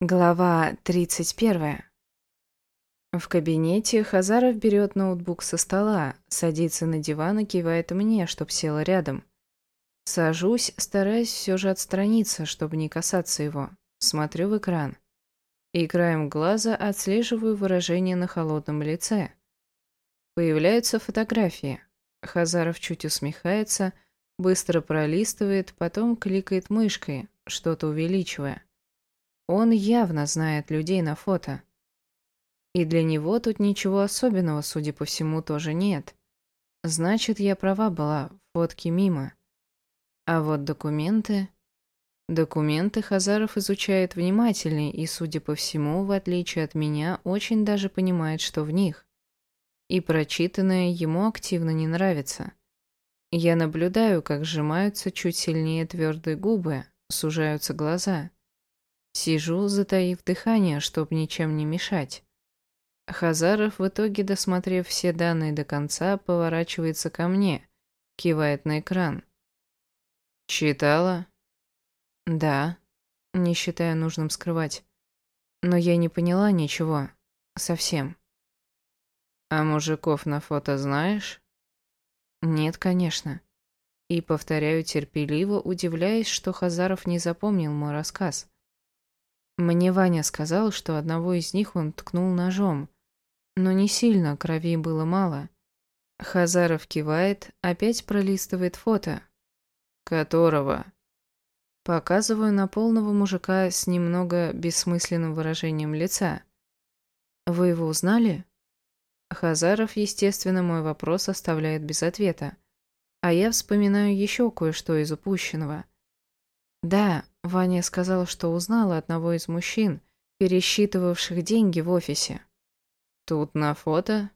Глава 31. В кабинете Хазаров берет ноутбук со стола, садится на диван и кивает мне, чтоб села рядом. Сажусь, стараясь все же отстраниться, чтобы не касаться его. Смотрю в экран. И краем глаза отслеживаю выражение на холодном лице. Появляются фотографии. Хазаров чуть усмехается, быстро пролистывает, потом кликает мышкой, что-то увеличивая. Он явно знает людей на фото. И для него тут ничего особенного, судя по всему, тоже нет. Значит, я права была, фотки мимо. А вот документы... Документы Хазаров изучает внимательнее и, судя по всему, в отличие от меня, очень даже понимает, что в них. И прочитанное ему активно не нравится. Я наблюдаю, как сжимаются чуть сильнее твердые губы, сужаются глаза. Сижу, затаив дыхание, чтоб ничем не мешать. Хазаров, в итоге, досмотрев все данные до конца, поворачивается ко мне, кивает на экран. «Читала?» «Да», не считая нужным скрывать. Но я не поняла ничего. Совсем. «А мужиков на фото знаешь?» «Нет, конечно». И повторяю терпеливо, удивляясь, что Хазаров не запомнил мой рассказ. Мне Ваня сказал, что одного из них он ткнул ножом. Но не сильно, крови было мало. Хазаров кивает, опять пролистывает фото. Которого? Показываю на полного мужика с немного бессмысленным выражением лица. Вы его узнали? Хазаров, естественно, мой вопрос оставляет без ответа. А я вспоминаю еще кое-что из упущенного. Да, Ваня сказал, что узнала одного из мужчин, пересчитывавших деньги в офисе. Тут на фото?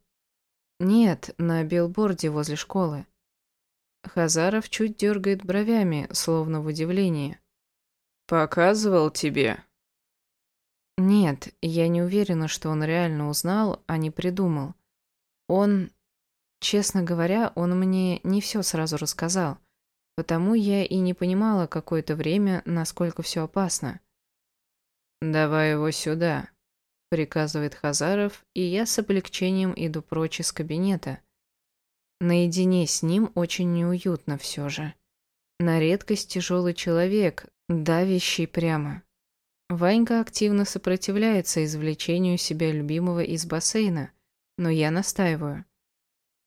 Нет, на билборде возле школы. Хазаров чуть дергает бровями, словно в удивлении. «Показывал тебе?» Нет, я не уверена, что он реально узнал, а не придумал. Он... Честно говоря, он мне не все сразу рассказал. Потому я и не понимала какое-то время, насколько все опасно. «Давай его сюда», — приказывает Хазаров, и я с облегчением иду прочь из кабинета. Наедине с ним очень неуютно все же. На редкость тяжелый человек, давящий прямо. Ванька активно сопротивляется извлечению себя любимого из бассейна, но я настаиваю.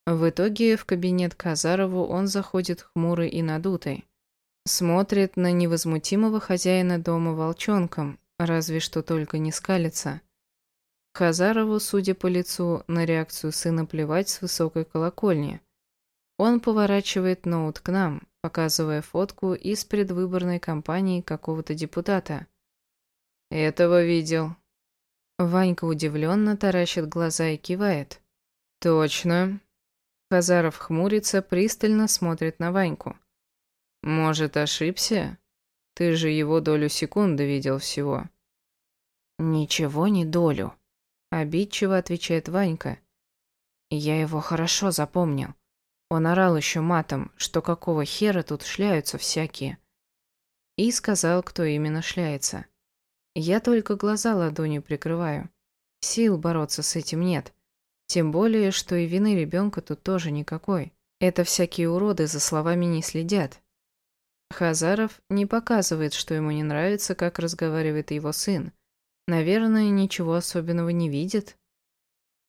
В итоге в кабинет Казарову он заходит хмурый и надутый. Смотрит на невозмутимого хозяина дома волчонком, разве что только не скалится. Хазарову, судя по лицу, на реакцию сына плевать с высокой колокольни. Он поворачивает ноут к нам, показывая фотку из предвыборной кампании какого-то депутата. «Этого видел». Ванька удивленно таращит глаза и кивает. «Точно. Хазаров хмурится, пристально смотрит на Ваньку. «Может, ошибся? Ты же его долю секунды видел всего». «Ничего не долю», — обидчиво отвечает Ванька. «Я его хорошо запомнил. Он орал еще матом, что какого хера тут шляются всякие». И сказал, кто именно шляется. Я только глаза ладонью прикрываю. Сил бороться с этим нет. Тем более, что и вины ребенка тут тоже никакой. Это всякие уроды за словами не следят. Хазаров не показывает, что ему не нравится, как разговаривает его сын. Наверное, ничего особенного не видит.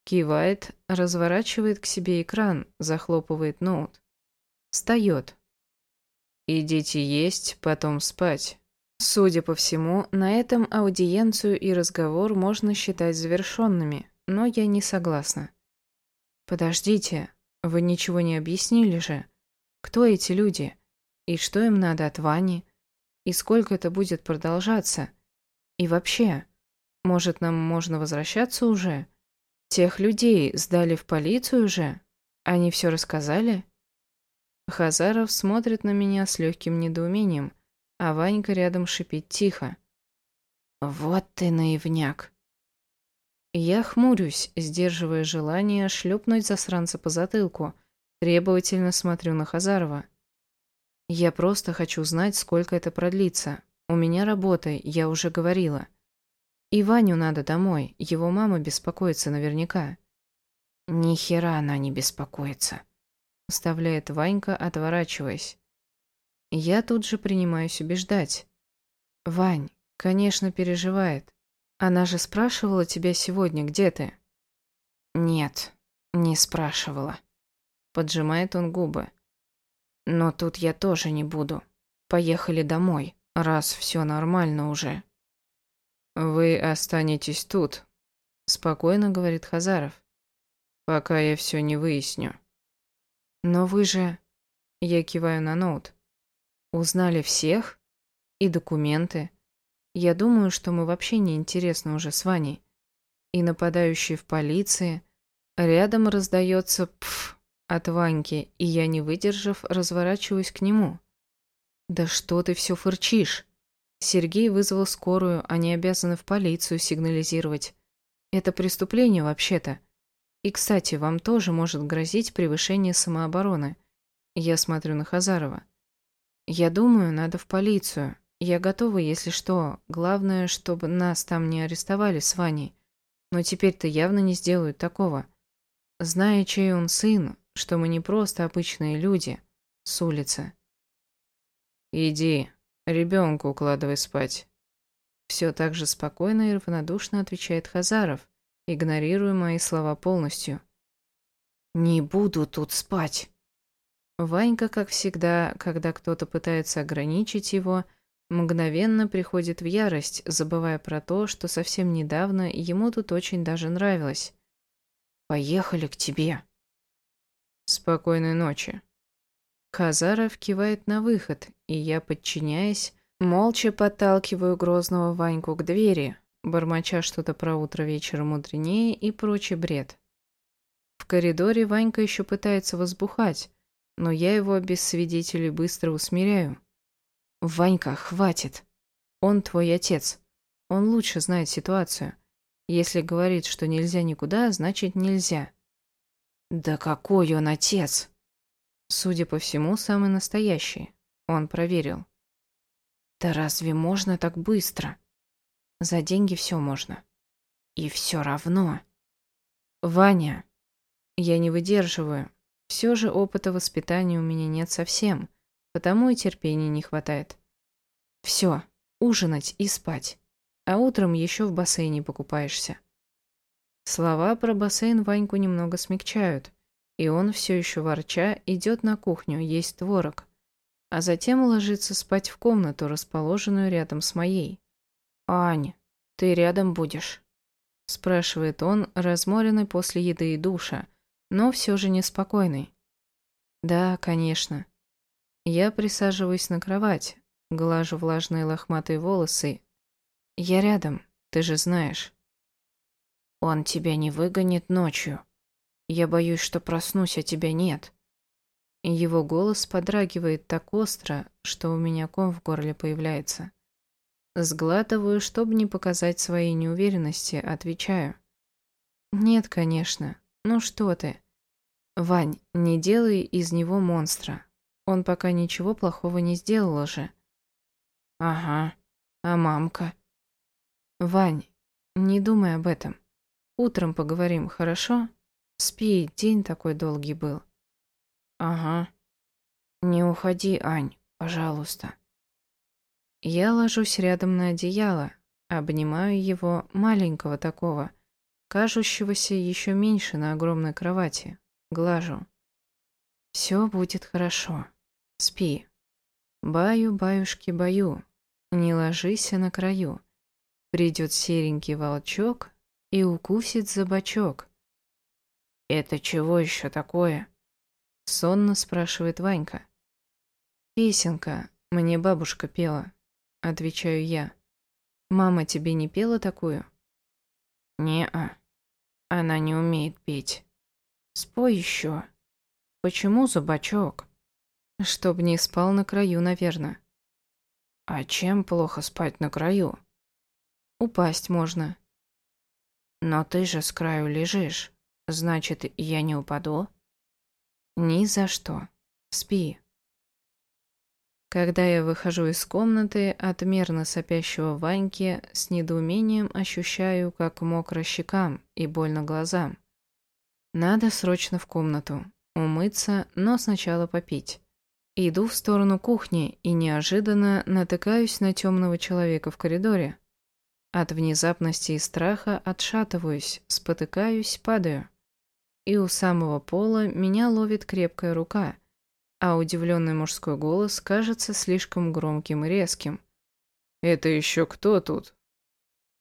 Кивает, разворачивает к себе экран, захлопывает ноут. Встает. «Идите есть, потом спать». Судя по всему, на этом аудиенцию и разговор можно считать завершенными, но я не согласна. Подождите, вы ничего не объяснили же. Кто эти люди? И что им надо от Вани? И сколько это будет продолжаться? И вообще, может, нам можно возвращаться уже? Тех людей сдали в полицию уже? Они все рассказали? Хазаров смотрит на меня с легким недоумением, а Ванька рядом шипит тихо. «Вот ты наивняк!» Я хмурюсь, сдерживая желание шлепнуть засранца по затылку. Требовательно смотрю на Хазарова. Я просто хочу знать, сколько это продлится. У меня работа, я уже говорила. И Ваню надо домой, его мама беспокоится наверняка. Ни хера она не беспокоится, вставляет Ванька, отворачиваясь. Я тут же принимаюсь убеждать. Вань, конечно, переживает. Она же спрашивала тебя сегодня, где ты? Нет, не спрашивала. Поджимает он губы. Но тут я тоже не буду. Поехали домой, раз все нормально уже. Вы останетесь тут, спокойно говорит Хазаров. Пока я все не выясню. Но вы же... Я киваю на ноут. Узнали всех? И документы? Я думаю, что мы вообще не интересны уже с Ваней. И нападающий в полиции. Рядом раздается пф от Ваньки, и я, не выдержав, разворачиваюсь к нему. «Да что ты все фырчишь?» Сергей вызвал скорую, они обязаны в полицию сигнализировать. Это преступление вообще-то. И, кстати, вам тоже может грозить превышение самообороны. Я смотрю на Хазарова. Я думаю, надо в полицию. Я готова, если что. Главное, чтобы нас там не арестовали с Ваней. Но теперь-то явно не сделают такого. Зная, чей он сын, что мы не просто обычные люди с улицы. «Иди, ребенка укладывай спать». Все так же спокойно и равнодушно отвечает Хазаров, игнорируя мои слова полностью. «Не буду тут спать». Ванька, как всегда, когда кто-то пытается ограничить его, Мгновенно приходит в ярость, забывая про то, что совсем недавно ему тут очень даже нравилось. «Поехали к тебе». «Спокойной ночи». Хазаров кивает на выход, и я, подчиняясь, молча подталкиваю грозного Ваньку к двери, бормоча что-то про утро вечера мудренее и прочий бред. В коридоре Ванька еще пытается возбухать, но я его без свидетелей быстро усмиряю. «Ванька, хватит. Он твой отец. Он лучше знает ситуацию. Если говорит, что нельзя никуда, значит нельзя». «Да какой он отец?» Судя по всему, самый настоящий. Он проверил. «Да разве можно так быстро?» «За деньги все можно». «И все равно...» «Ваня, я не выдерживаю. Все же опыта воспитания у меня нет совсем потому и терпения не хватает. Все, ужинать и спать. А утром еще в бассейне покупаешься. Слова про бассейн Ваньку немного смягчают, и он все еще ворча идет на кухню есть творог, а затем ложится спать в комнату, расположенную рядом с моей. «Ань, ты рядом будешь?» спрашивает он, разморенный после еды и душа, но все же неспокойный. «Да, конечно. Я присаживаюсь на кровать, глажу влажные лохматые волосы. Я рядом, ты же знаешь. Он тебя не выгонит ночью. Я боюсь, что проснусь, а тебя нет. Его голос подрагивает так остро, что у меня ком в горле появляется. Сглатываю, чтобы не показать своей неуверенности, отвечаю. Нет, конечно. Ну что ты? Вань, не делай из него монстра. Он пока ничего плохого не сделал уже. Ага. А мамка? Вань, не думай об этом. Утром поговорим, хорошо? Спи, день такой долгий был. Ага. Не уходи, Ань, пожалуйста. Я ложусь рядом на одеяло, обнимаю его, маленького такого, кажущегося еще меньше на огромной кровати, глажу. Все будет хорошо. Спи. Баю, баюшки, баю, не ложись на краю. Придет серенький волчок и укусит за бочок. «Это чего еще такое?» Сонно спрашивает Ванька. «Песенка, мне бабушка пела», — отвечаю я. «Мама тебе не пела такую?» «Не-а, она не умеет петь. Спой еще». «Почему зубачок?» Чтоб не спал на краю, наверное. А чем плохо спать на краю? Упасть можно. Но ты же с краю лежишь. Значит, я не упаду? Ни за что. Спи. Когда я выхожу из комнаты от мерно сопящего Ваньки, с недоумением ощущаю, как мокро щекам и больно глазам. Надо срочно в комнату, умыться, но сначала попить. Иду в сторону кухни и неожиданно натыкаюсь на темного человека в коридоре. От внезапности и страха отшатываюсь, спотыкаюсь, падаю. И у самого пола меня ловит крепкая рука, а удивленный мужской голос кажется слишком громким и резким. «Это еще кто тут?»